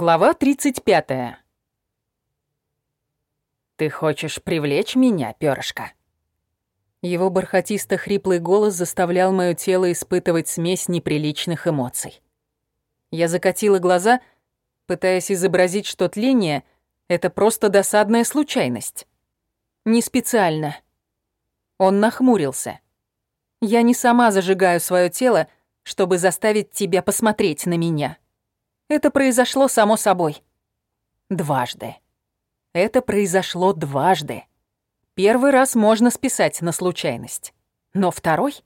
Глава 35. «Ты хочешь привлечь меня, пёрышко?» Его бархатисто-хриплый голос заставлял моё тело испытывать смесь неприличных эмоций. Я закатила глаза, пытаясь изобразить, что тление — это просто досадная случайность. Не специально. Он нахмурился. «Я не сама зажигаю своё тело, чтобы заставить тебя посмотреть на меня». Это произошло само собой. Дважды. Это произошло дважды. Первый раз можно списать на случайность. Но второй?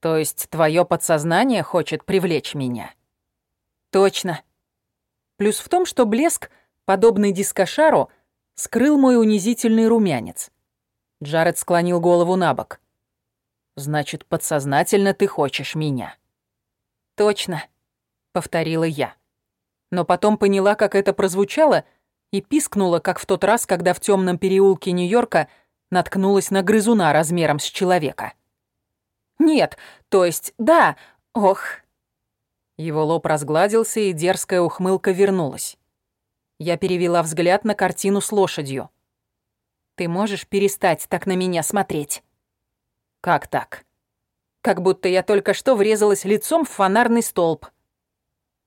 То есть твое подсознание хочет привлечь меня? Точно. Плюс в том, что блеск, подобный дискошару, скрыл мой унизительный румянец. Джаред склонил голову на бок. «Значит, подсознательно ты хочешь меня?» «Точно», повторила я. Но потом поняла, как это прозвучало, и пискнула, как в тот раз, когда в темном переулке Нью-Йорка наткнулась на грызуна размером с человека. «Нет, то есть, да, ох». Его лоб разгладился, и дерзкая ухмылка вернулась. Я перевела взгляд на картину с лошадью. «Ты можешь перестать так на меня смотреть?» «Как так?» «Как будто я только что врезалась лицом в фонарный столб»,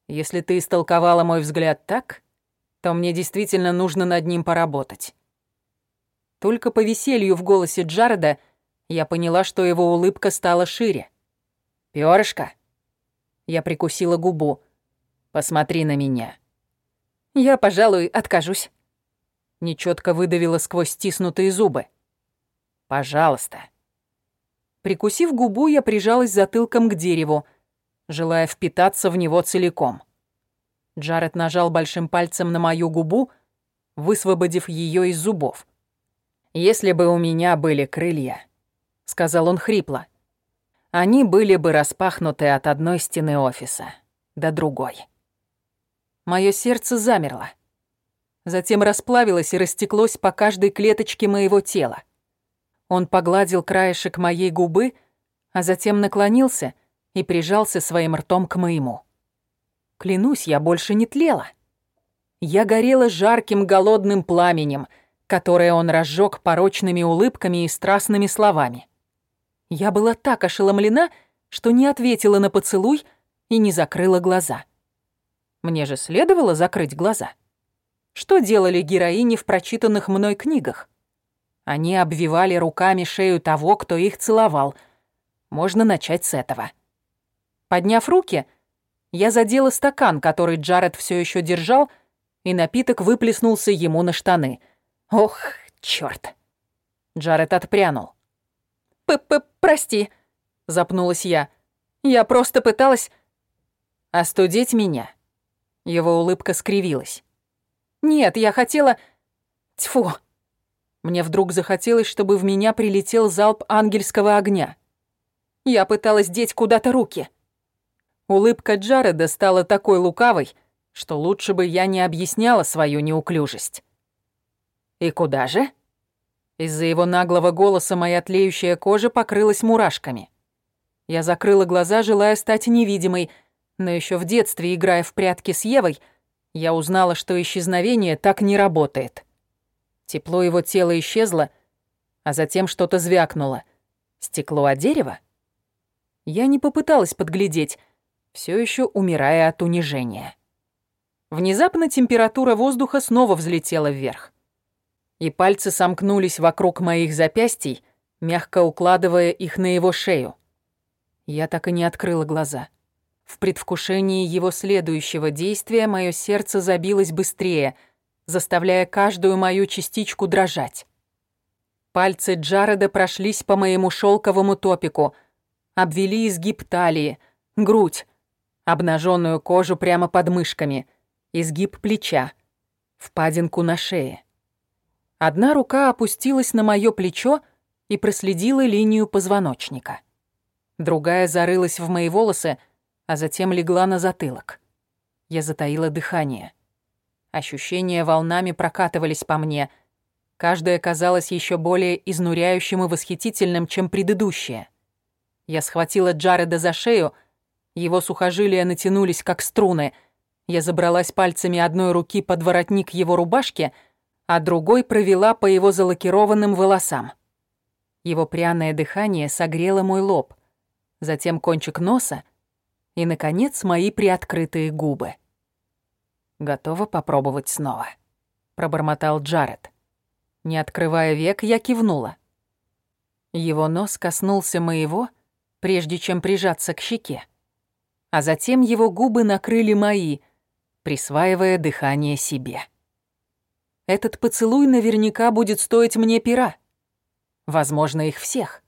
если ты истолковала мой взгляд так, то мне действительно нужно над ним поработать. Только по веселью в голосе Джареда я поняла, что его улыбка стала шире. «Пёрышко?» Я прикусила губу. «Посмотри на меня». «Я, пожалуй, откажусь». Нечётко выдавила сквозь стиснутые зубы. «Пожалуйста». Прикусив губу, я прижалась затылком к дереву, желая впитаться в него целиком. Джаред нажал большим пальцем на мою губу, высвободив ее из зубов. «Если бы у меня были крылья», — сказал он хрипло, — «они были бы распахнуты от одной стены офиса до другой». Моё сердце замерло. Затем расплавилось и растеклось по каждой клеточке моего тела. Он погладил краешек моей губы, а затем наклонился — и прижался своим ртом к моему. Клянусь, я больше не тлела. Я горела жарким голодным пламенем, которое он разжег порочными улыбками и страстными словами. Я была так ошеломлена, что не ответила на поцелуй и не закрыла глаза. Мне же следовало закрыть глаза. Что делали героини в прочитанных мной книгах? Они обвивали руками шею того, кто их целовал. Можно начать с этого. Подняв руки, я задела стакан, который Джаред все еще держал, и напиток выплеснулся ему на штаны. Ох, черт! Джаред отпрянул. «П-п-прости», — запнулась я. «Я просто пыталась...» «Остудить меня?» Его улыбка скривилась. «Нет, я хотела... Тьфу!» Мне вдруг захотелось, чтобы в меня прилетел залп ангельского огня. Я пыталась деть куда-то руки. Улыбка Джареда стала такой лукавой, что лучше бы я не объясняла свою неуклюжесть. «И куда же?» Из-за его наглого голоса моя тлеющая кожа покрылась мурашками. Я закрыла глаза, желая стать невидимой, но еще в детстве, играя в прятки с Евой, я узнала, что исчезновение так не работает. Тепло его тела исчезло, а затем что-то звякнуло. Стекло от дерева? Я не попыталась подглядеть, все еще умирая от унижения. Внезапно температура воздуха снова взлетела вверх. И пальцы сомкнулись вокруг моих запястий, мягко укладывая их на его шею. Я так и не открыла глаза. В предвкушении его следующего действия мое сердце забилось быстрее, заставляя каждую мою частичку дрожать. Пальцы Джареда прошлись по моему шелковому топику, обвели изгиб талии, грудь, обнаженную кожу прямо под мышками, изгиб плеча, впадинку на шее. Одна рука опустилась на моё плечо и проследила линию позвоночника. Другая зарылась в мои волосы, а затем легла на затылок. Я затаила дыхание. Ощущения волнами прокатывались по мне. Каждое казалось еще более изнуряющим и восхитительным, чем предыдущее. Я схватила Джареда за шею — его сухожилия натянулись, как струны. Я забралась пальцами одной руки под воротник его рубашки, а другой провела по его залакированным волосам. Его пряное дыхание согрело мой лоб, затем кончик носа и, наконец, мои приоткрытые губы. «Готова попробовать снова», — пробормотал Джаред. Не открывая век, я кивнула. Его нос коснулся моего, прежде чем прижаться к щеке. А затем его губы накрыли мои, присваивая дыхание себе. Этот поцелуй наверняка будет стоить мне пера. Возможно, их всех.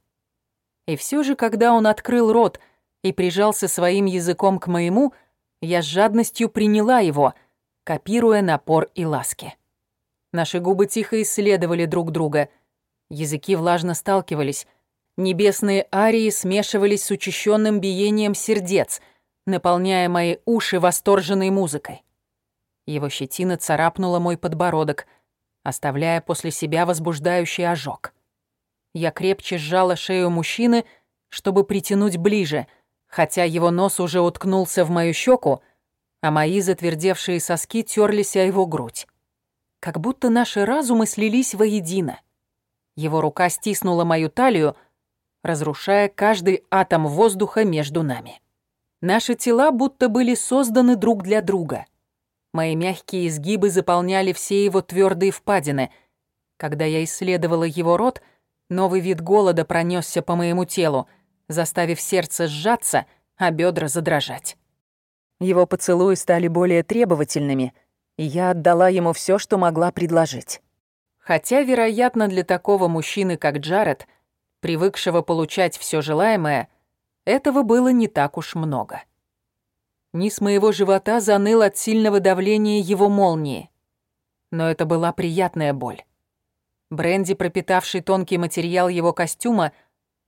И все же, когда он открыл рот и прижался своим языком к моему, я с жадностью приняла его, копируя напор и ласки. Наши губы тихо исследовали друг друга. Языки влажно сталкивались. Небесные арии смешивались с учащенным биением сердец, наполняя мои уши восторженной музыкой. Его щетина царапнула мой подбородок, оставляя после себя возбуждающий ожог. Я крепче сжала шею мужчины, чтобы притянуть ближе, хотя его нос уже уткнулся в мою щеку, а мои затвердевшие соски терлись о его грудь. Как будто наши разумы слились воедино. Его рука стиснула мою талию, разрушая каждый атом воздуха между нами. Наши тела будто были созданы друг для друга. Мои мягкие изгибы заполняли все его твердые впадины. Когда я исследовала его рот — Новый вид голода пронесся по моему телу, заставив сердце сжаться, а бедра задрожать. Его поцелуи стали более требовательными, и я отдала ему все, что могла предложить. Хотя, вероятно, для такого мужчины, как Джаред, привыкшего получать все желаемое, этого было не так уж много. Низ моего живота заныл от сильного давления его молнии. Но это была приятная боль. Бренди, пропитавший тонкий материал его костюма,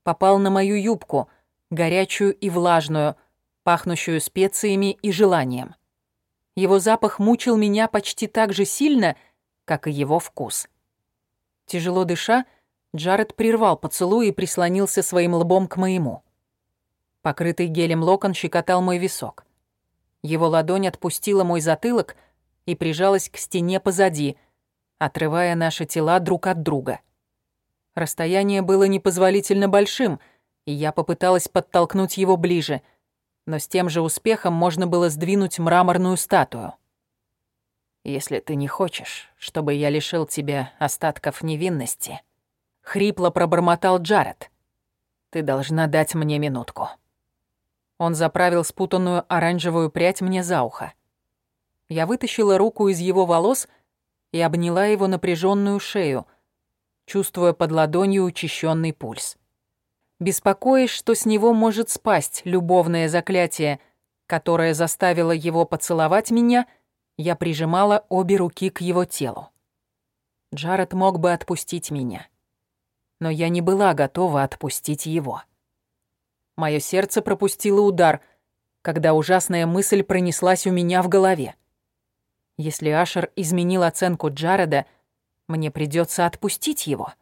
попал на мою юбку, горячую и влажную, пахнущую специями и желанием. Его запах мучил меня почти так же сильно, как и его вкус. Тяжело дыша, Джаред прервал поцелуй и прислонился своим лбом к моему. Покрытый гелем локон щекотал мой висок. Его ладонь отпустила мой затылок и прижалась к стене позади — отрывая наши тела друг от друга. Расстояние было непозволительно большим, и я попыталась подтолкнуть его ближе, но с тем же успехом можно было сдвинуть мраморную статую. «Если ты не хочешь, чтобы я лишил тебя остатков невинности», — хрипло пробормотал Джаред, — «ты должна дать мне минутку». Он заправил спутанную оранжевую прядь мне за ухо. Я вытащила руку из его волос — и обняла его напряженную шею, чувствуя под ладонью учащенный пульс. Беспокоясь, что с него может спасть любовное заклятие, которое заставило его поцеловать меня, я прижимала обе руки к его телу. Джаред мог бы отпустить меня, но я не была готова отпустить его. Мое сердце пропустило удар, когда ужасная мысль пронеслась у меня в голове. Если Ашер изменил оценку Джареда, мне придется отпустить его.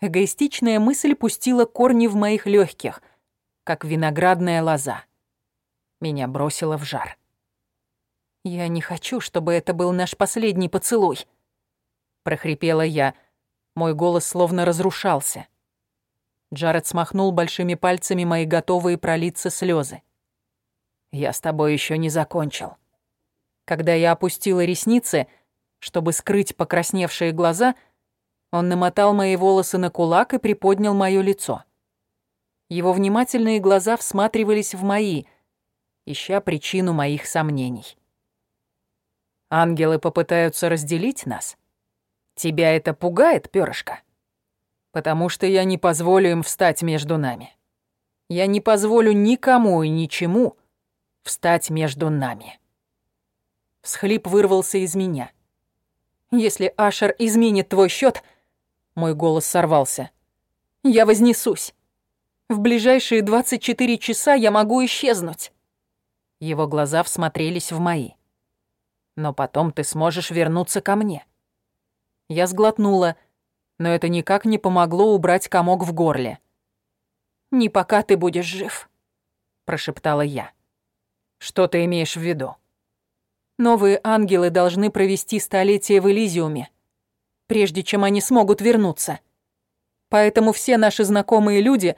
Эгоистичная мысль пустила корни в моих легких, как виноградная лоза. Меня бросило в жар. «Я не хочу, чтобы это был наш последний поцелуй», — прохрипела я. Мой голос словно разрушался. Джаред смахнул большими пальцами мои готовые пролиться слезы. «Я с тобой еще не закончил. Когда я опустила ресницы, чтобы скрыть покрасневшие глаза, он намотал мои волосы на кулак и приподнял моё лицо. Его внимательные глаза всматривались в мои, ища причину моих сомнений. «Ангелы попытаются разделить нас? Тебя это пугает, пёрышко? Потому что я не позволю им встать между нами. Я не позволю никому и ничему встать между нами». Всхлип вырвался из меня. «Если Ашер изменит твой счет, мой голос сорвался. «Я вознесусь. В ближайшие 24 часа я могу исчезнуть». Его глаза всмотрелись в мои. «Но потом ты сможешь вернуться ко мне». Я сглотнула, но это никак не помогло убрать комок в горле. «Не пока ты будешь жив», — прошептала я. «Что ты имеешь в виду?» Новые ангелы должны провести столетие в Элизиуме, прежде чем они смогут вернуться. Поэтому все наши знакомые люди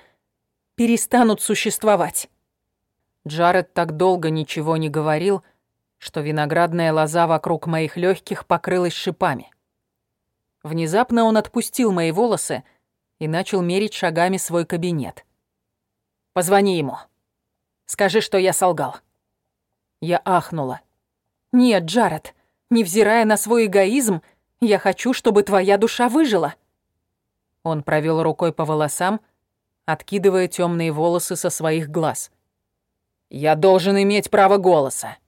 перестанут существовать. Джаред так долго ничего не говорил, что виноградная лоза вокруг моих легких покрылась шипами. Внезапно он отпустил мои волосы и начал мерить шагами свой кабинет. «Позвони ему. Скажи, что я солгал». Я ахнула. «Нет, Джаред, невзирая на свой эгоизм, я хочу, чтобы твоя душа выжила». Он провел рукой по волосам, откидывая темные волосы со своих глаз. «Я должен иметь право голоса».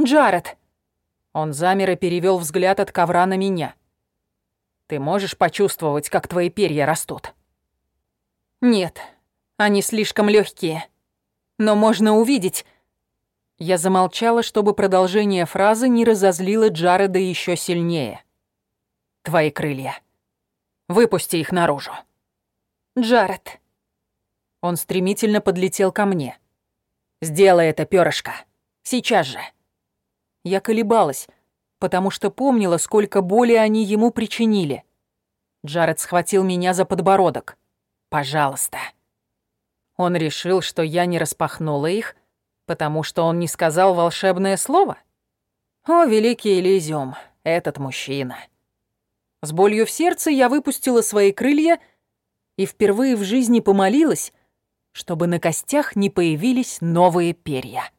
«Джаред!» Он замер и перевел взгляд от ковра на меня. «Ты можешь почувствовать, как твои перья растут?» «Нет, они слишком легкие. Но можно увидеть, я замолчала, чтобы продолжение фразы не разозлило Джареда еще сильнее. «Твои крылья. Выпусти их наружу». «Джаред». Он стремительно подлетел ко мне. «Сделай это, перышко. Сейчас же». Я колебалась, потому что помнила, сколько боли они ему причинили. Джаред схватил меня за подбородок. «Пожалуйста». Он решил, что я не распахнула их, Потому что он не сказал волшебное слово? О, великий Элизиум, этот мужчина. С болью в сердце я выпустила свои крылья и впервые в жизни помолилась, чтобы на костях не появились новые перья.